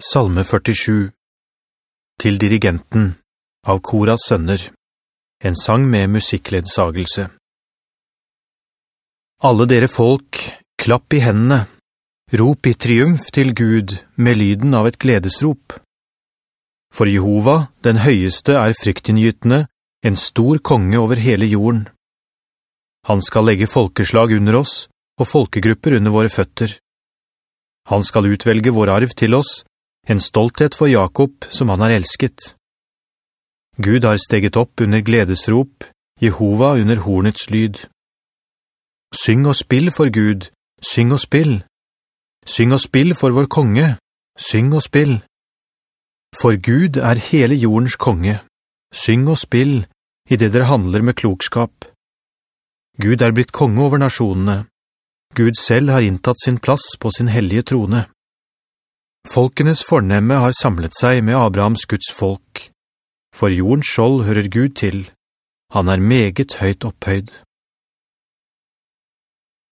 Salme 47 Til dirigenten av Koras sønner En sang med musikkledsagelse Alle dere folk, klapp i hendene, rop i triumf til Gud med lyden av et gledesrop. For Jehova, den høyeste, er fryktinngytende, en stor konge over hele jorden. Han skal legge folkeslag under oss, og folkegrupper under våre føtter. Han skal utvelge vår arv til oss, en stolthet for Jakob som han har elsket. Gud har steget opp under gledesrop, Jehova under hornets lyd. Syng og spill for Gud, syng og spill. Syng og spill for vår konge, syng og spill. For Gud er hele jordens konge. Syng og spill i det dere handler med klokskap. Gud er blitt konge over nasjonene. Gud selv har inntatt sin plass på sin hellige trone. Folkenes fornemme har samlet seg med Abrahams Guds folk. For jordens skjold hører Gud til. Han er meget høyt opphøyd.